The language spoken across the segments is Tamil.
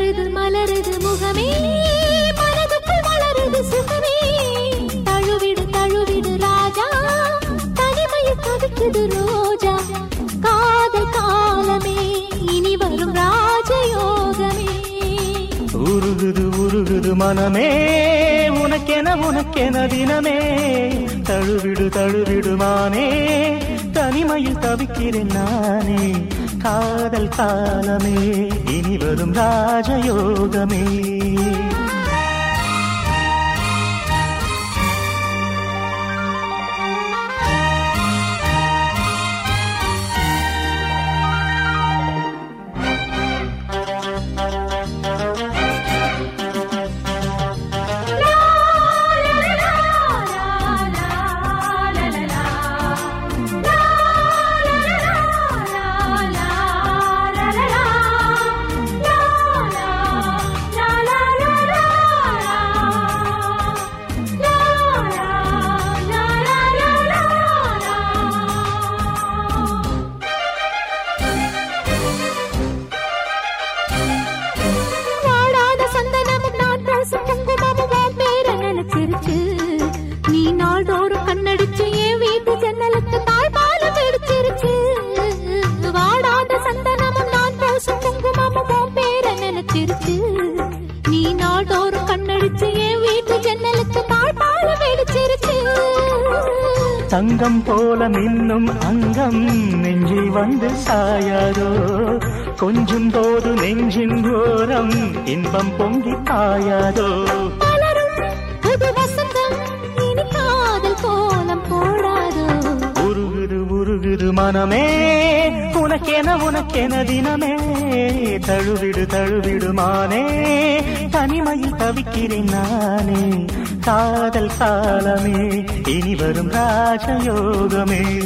மலருது மலருது முகமே. மனதுக்குள் மலருது சுகமே. தழுவிடு தழுவிடு ராஜா. தனிமையில் தவிக்குது ரோஜா. காதல் காலமே இனி வரும் ராஜயோகமே. உருகுது உருகுது மனமே. உனக்கென உனக்கென தினமே. தழுவிடு தழுவிடுமானே தனிமையில் தவிக்கிறேன் நானே. காதல் காலமே. இனி வரும் ராஜயோகமே. நாள்தோறும் கண்ணடிச்சு என் வீட்டு ஜன்னலுக்கு தாழ்பாலம் வெடிச்சிருச்சு. தங்கம் போல மின்னும் அங்கம் நெஞ்சில் வந்து சாயாதோ? கொஞ்சும் போது நெஞ்சின் ஓரம் இன்பம் பொங்கி உருகுது மனமே. உனக்கென உனக்கென தினமே. தழுவிடு தழுவிடுமானே தனிமையில் தவிக்கிறேன் நானே. காதல் காலமே இனி வரும் ராஜயோகமே.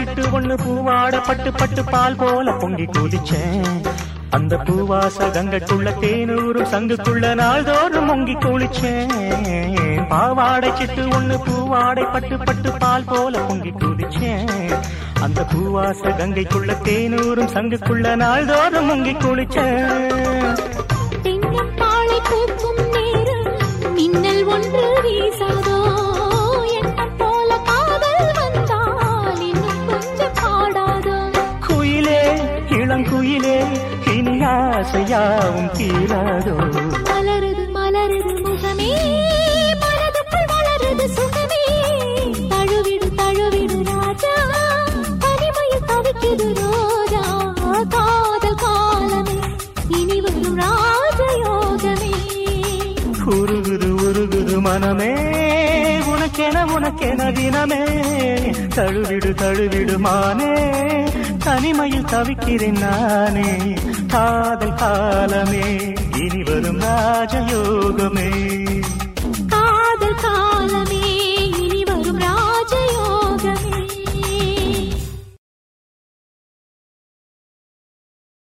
சிட்டு ஒண்ணு பூவாட பட்டு பட்டு பால் போல பொங்கி குதிச்சேன் அந்த பூவாச கங்கைக்குள்ள தேனூரும் சங்குக்குள்ள நாள்தோறும் பொங்கி குளிச்சேன். பாவாடை சிட்டு ஒண்ணு பூவாடை பட்டு பட்டு பால் போல பொங்கி குதிச்சேன் அந்த பூவாச கங்கைக்குள்ள தேனூரும் சங்குக்குள்ள நாள்தோறும் பொங்கி குளிச்சேன். பாலை பூக்கும் இளங்குயிலே இனி ஆசையாவும் தீராதோ? மலருது மலருது முகமே. மனதுக்குள் வளருது சுகமே. தழுவிடு தழுவிடு ராஜா. தனிமையில் தவிக்குது ரோஜா. காதல் காலமே. இனி வரும் ராஜயோகமே. உருகுது உருகுது மனமே. உனக்கென உனக்கென தினமே. தழுவிடு தழுவிடு மானே. தனிமையில் தவிக்கிறேன் நானே. காதல் காலமே. இனி வரும் ராஜயோகமே.